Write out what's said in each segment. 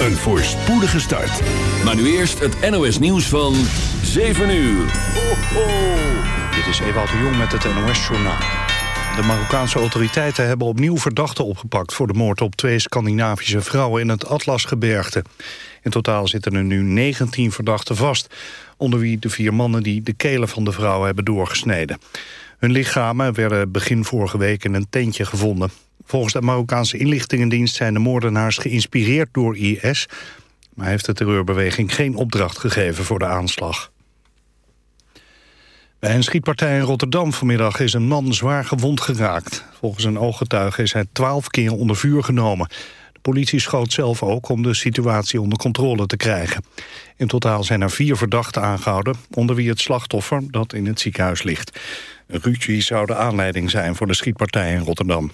een voorspoedige start. Maar nu eerst het NOS nieuws van 7 uur. Ho. Dit is Ewout de Jong met het NOS-journaal. De Marokkaanse autoriteiten hebben opnieuw verdachten opgepakt... voor de moord op twee Scandinavische vrouwen in het Atlasgebergte. In totaal zitten er nu 19 verdachten vast... onder wie de vier mannen die de kelen van de vrouwen hebben doorgesneden. Hun lichamen werden begin vorige week in een tentje gevonden. Volgens de Marokkaanse inlichtingendienst zijn de moordenaars geïnspireerd door IS... maar heeft de terreurbeweging geen opdracht gegeven voor de aanslag. Bij een schietpartij in Rotterdam vanmiddag is een man zwaar gewond geraakt. Volgens een ooggetuige is hij twaalf keer onder vuur genomen. De politie schoot zelf ook om de situatie onder controle te krijgen. In totaal zijn er vier verdachten aangehouden... onder wie het slachtoffer dat in het ziekenhuis ligt. Ruzie zou de aanleiding zijn voor de schietpartij in Rotterdam.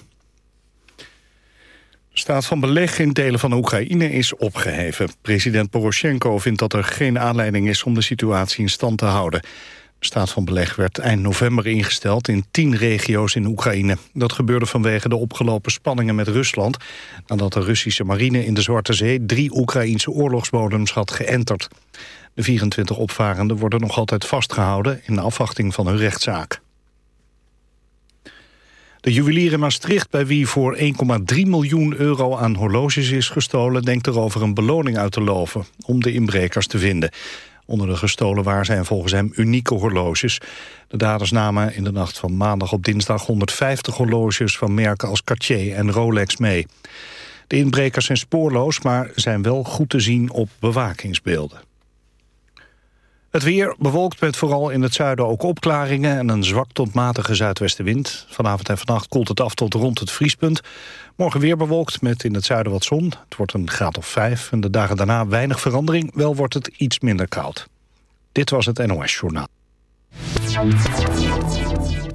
Staat van beleg in delen van Oekraïne is opgeheven. President Poroshenko vindt dat er geen aanleiding is om de situatie in stand te houden. De staat van beleg werd eind november ingesteld in tien regio's in Oekraïne. Dat gebeurde vanwege de opgelopen spanningen met Rusland... nadat de Russische marine in de Zwarte Zee drie Oekraïnse oorlogsbodems had geënterd. De 24 opvarenden worden nog altijd vastgehouden in afwachting van hun rechtszaak. De juwelier in Maastricht, bij wie voor 1,3 miljoen euro aan horloges is gestolen... denkt erover een beloning uit te loven om de inbrekers te vinden. Onder de gestolen waar zijn volgens hem unieke horloges. De daders namen in de nacht van maandag op dinsdag 150 horloges... van merken als Cartier en Rolex mee. De inbrekers zijn spoorloos, maar zijn wel goed te zien op bewakingsbeelden. Het weer bewolkt met vooral in het zuiden ook opklaringen... en een zwak tot matige zuidwestenwind. Vanavond en vannacht koelt het af tot rond het vriespunt. Morgen weer bewolkt met in het zuiden wat zon. Het wordt een graad of vijf en de dagen daarna weinig verandering. Wel wordt het iets minder koud. Dit was het NOS Journaal.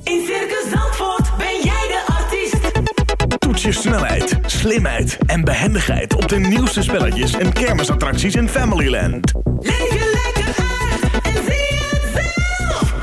In Circus Zandvoort ben jij de artiest. Toets je snelheid, slimheid en behendigheid... op de nieuwste spelletjes en kermisattracties in Familyland. Leef je lekker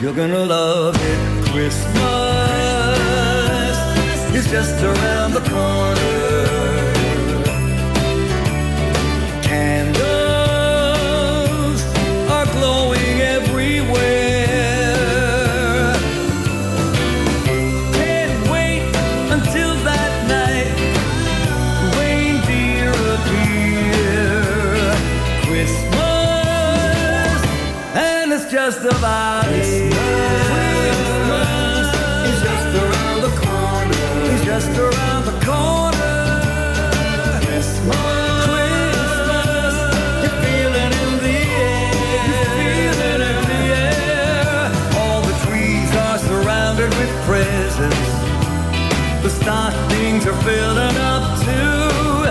You're gonna love it. Christmas is just around the corner. Candles are glowing everywhere. Can't wait until that night. Reindeer appear. Christmas and it's just about. presents the stockings are filling up too.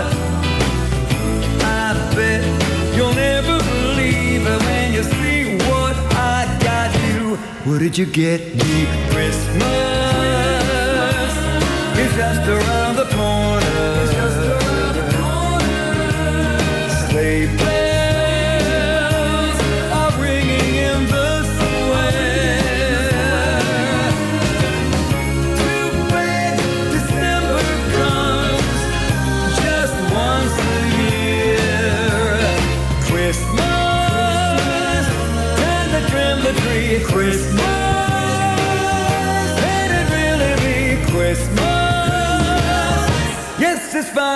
I bet you'll never believe it when you see what I got you. What did you get me? Christmas is just around.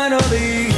finally.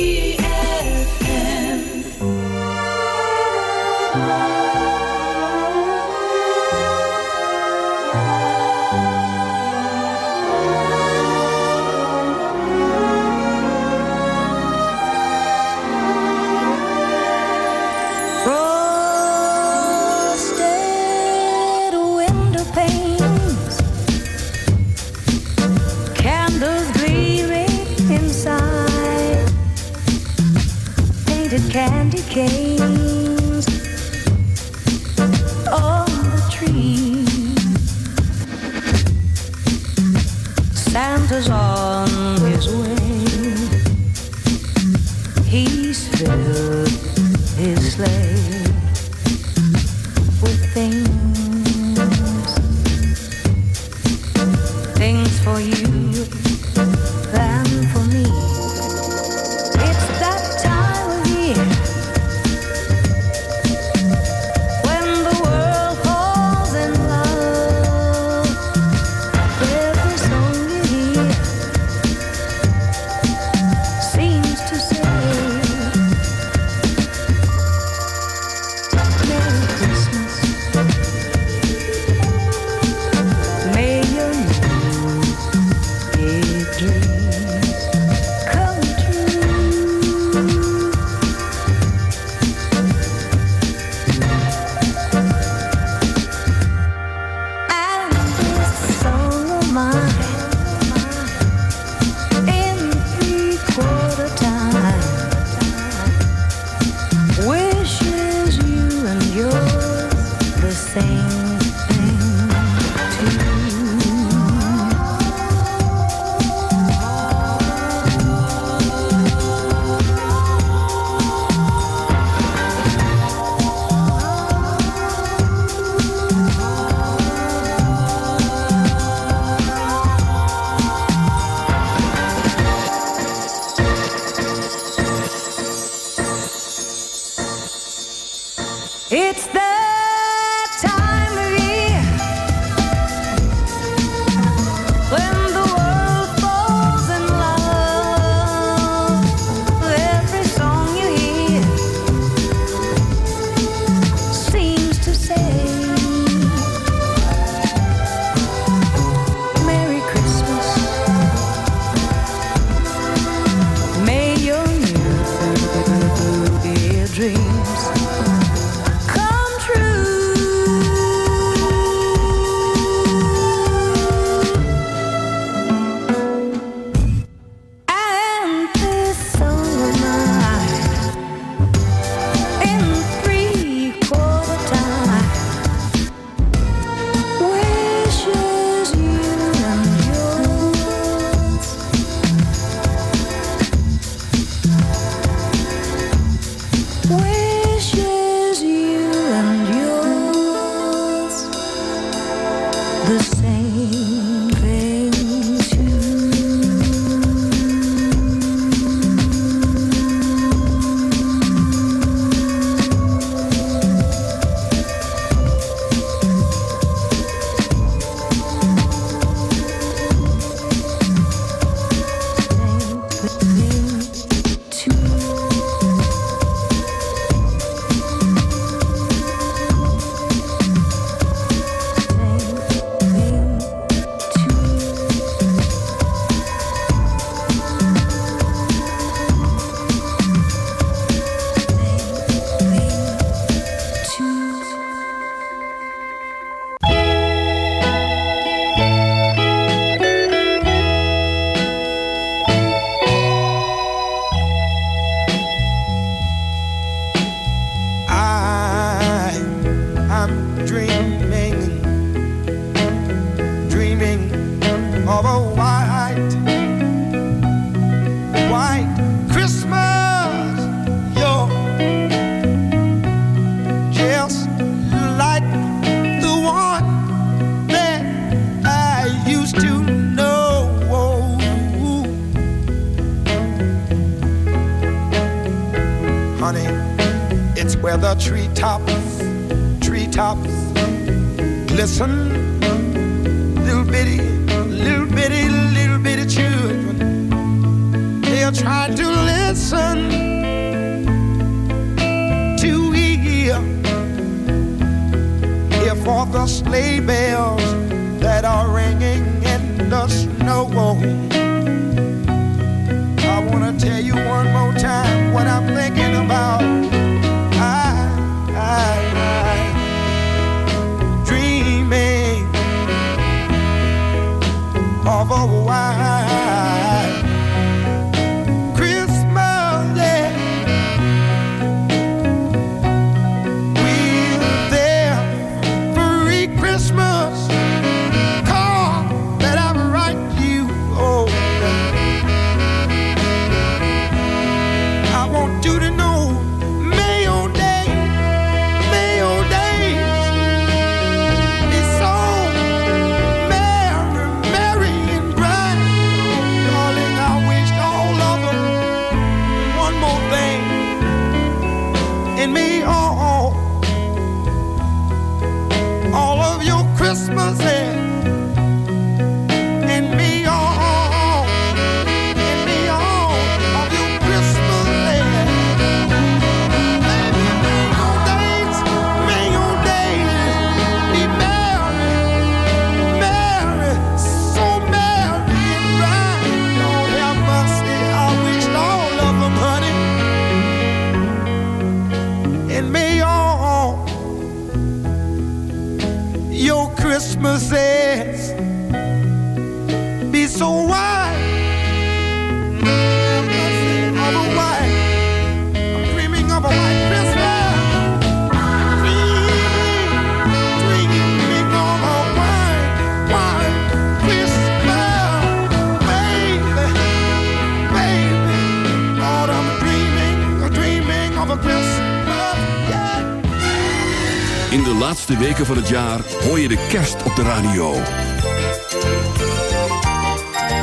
jaar hoor je de kerst op de radio.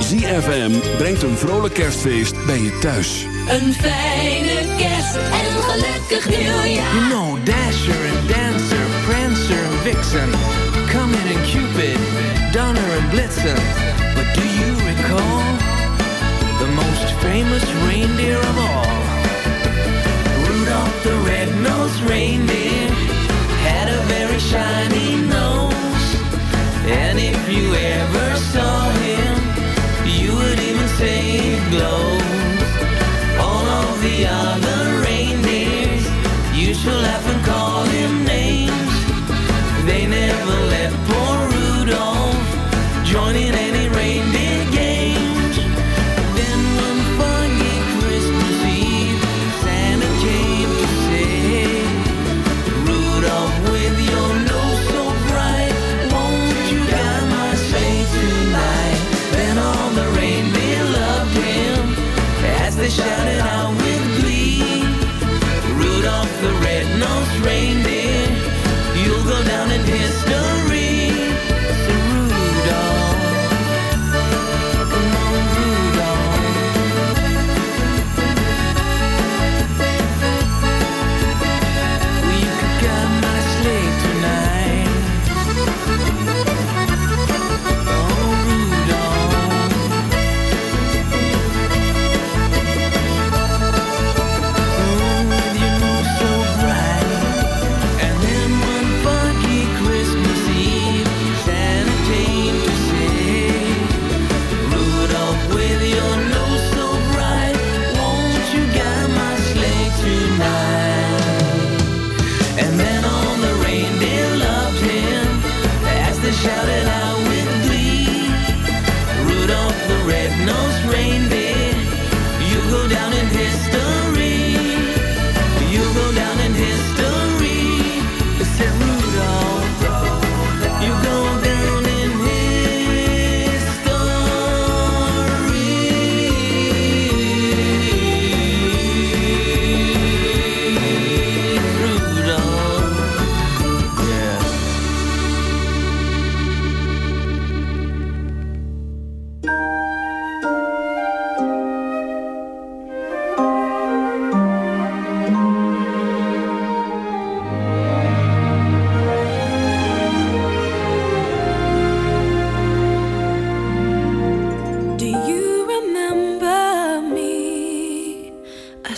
ZFM brengt een vrolijk kerstfeest bij je thuis. Een fijne kerst en een gelukkig nieuwjaar. You know, Dasher and Dancer, Prancer and Vixen. Comet and Cupid, Donner and Blitzen. But do you recall the most famous reindeer of all? Rudolph the Red Nose Reindeer. had a very shiny nose. And if you ever saw him, you would even say it glows. All of the other reindeers you should laugh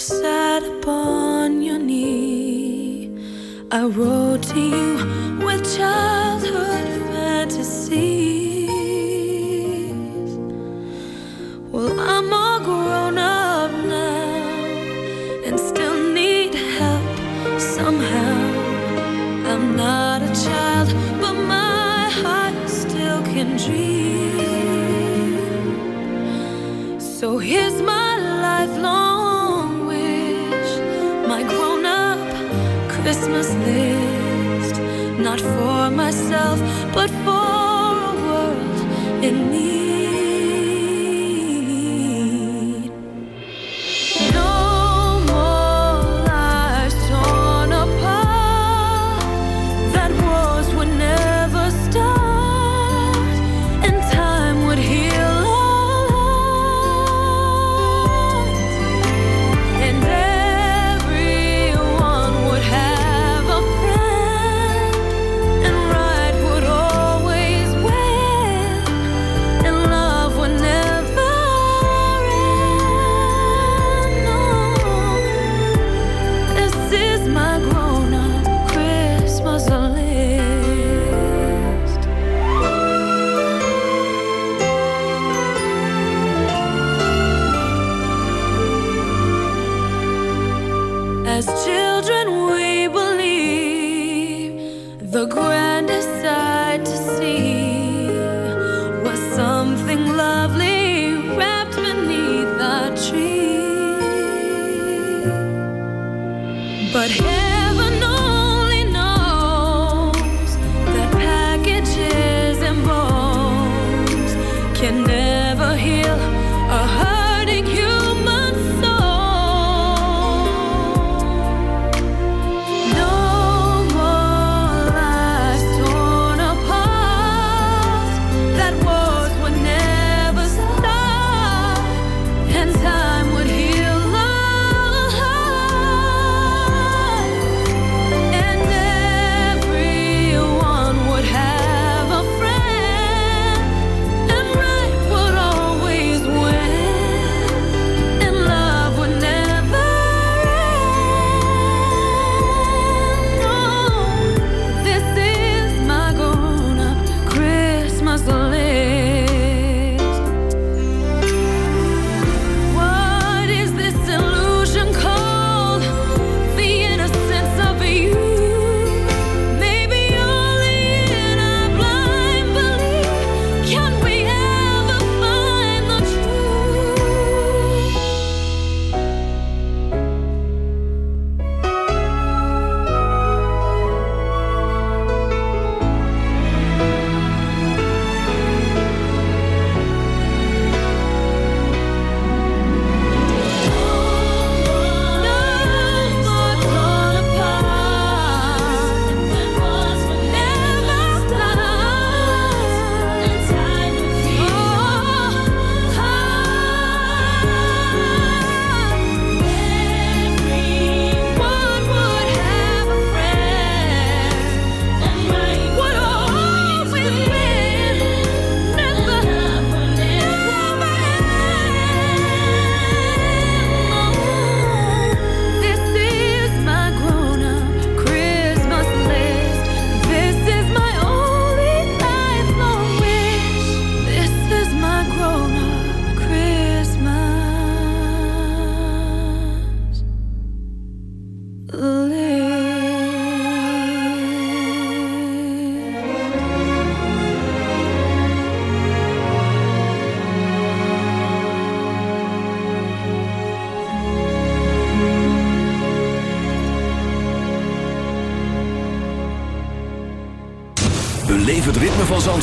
sat upon your knee. I wrote to you with childhood fantasies. Well, I'm all grown up now and still need help somehow. I'm not a child, but my heart still can dream. So here. not for myself, but for a world in need.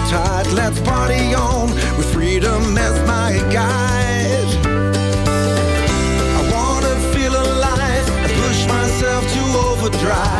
appetite. Let's party on with freedom as my guide. I wanna feel alive and push myself to overdrive.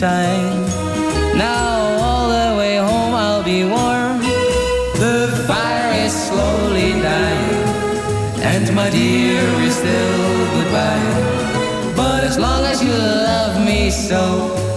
Hold me tight, now all the way home I'll be warm. The fire is slowly dying, and my dear is still goodbye. But as long as you love me so,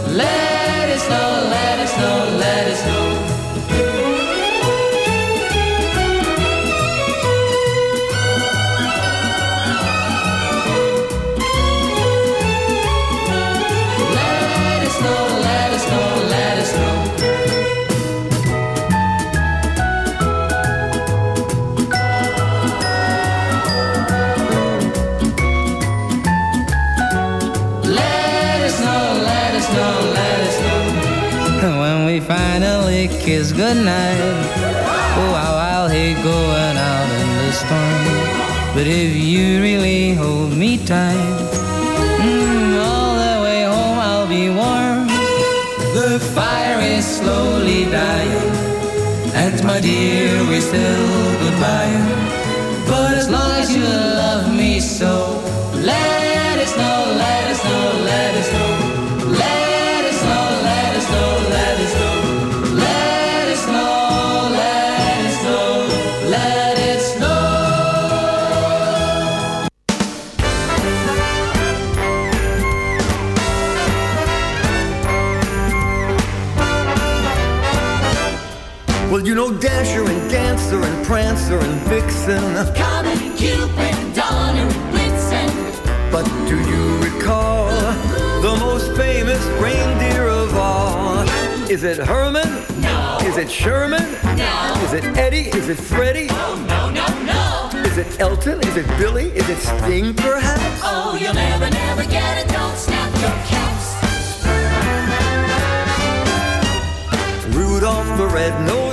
goodnight. Oh, how I'll hate going out in the storm. But if you really hold me tight, mm, all the way home I'll be warm. The fire is slowly dying, and my dear, we're still goodbye. But as long as you love me so, let and Prancer and Vixen. Comet, Cupid, Donner, Blitzen. But do you recall the most famous reindeer of all? Is it Herman? No. Is it Sherman? No. Is it Eddie? Is it Freddie? Oh, no, no, no. Is it Elton? Is it Billy? Is it Sting, perhaps? Oh, you'll never, never get it. Don't snap your caps. Rudolph the red-nosed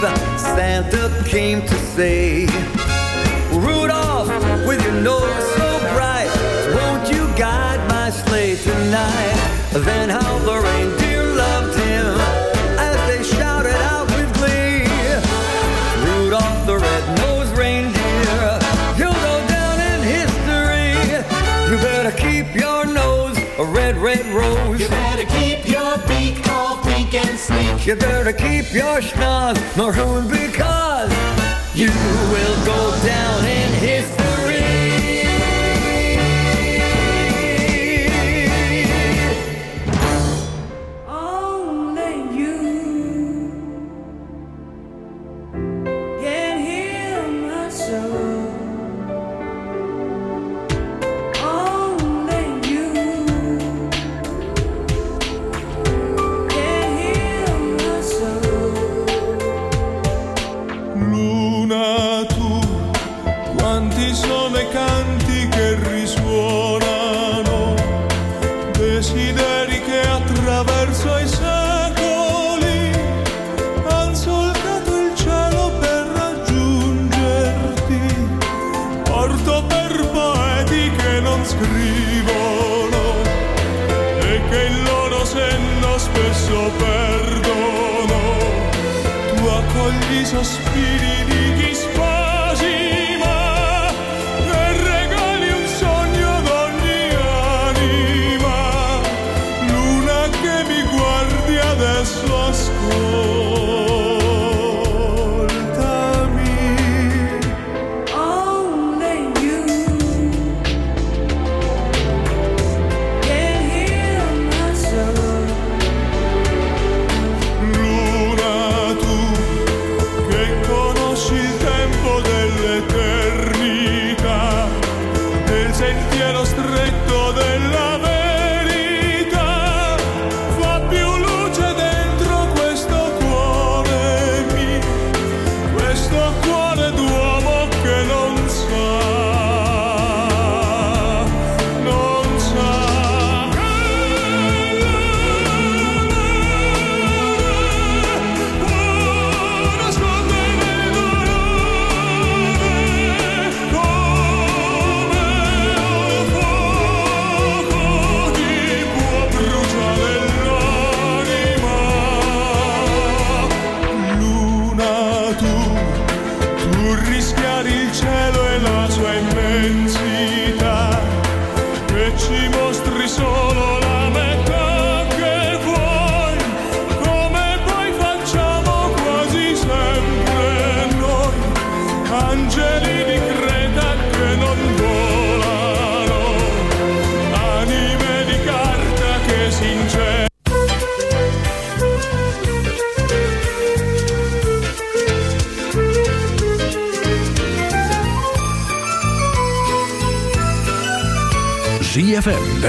Christmas Eve, Santa came to say, Rudolph, with your nose so bright, won't you guide my sleigh tonight? Then how the reindeer loved him as they shouted out with glee. Rudolph the red-nosed reindeer, you'll go down in history. You better keep your nose a red, red rose. You better keep your schnoz maroon because you will go down in history.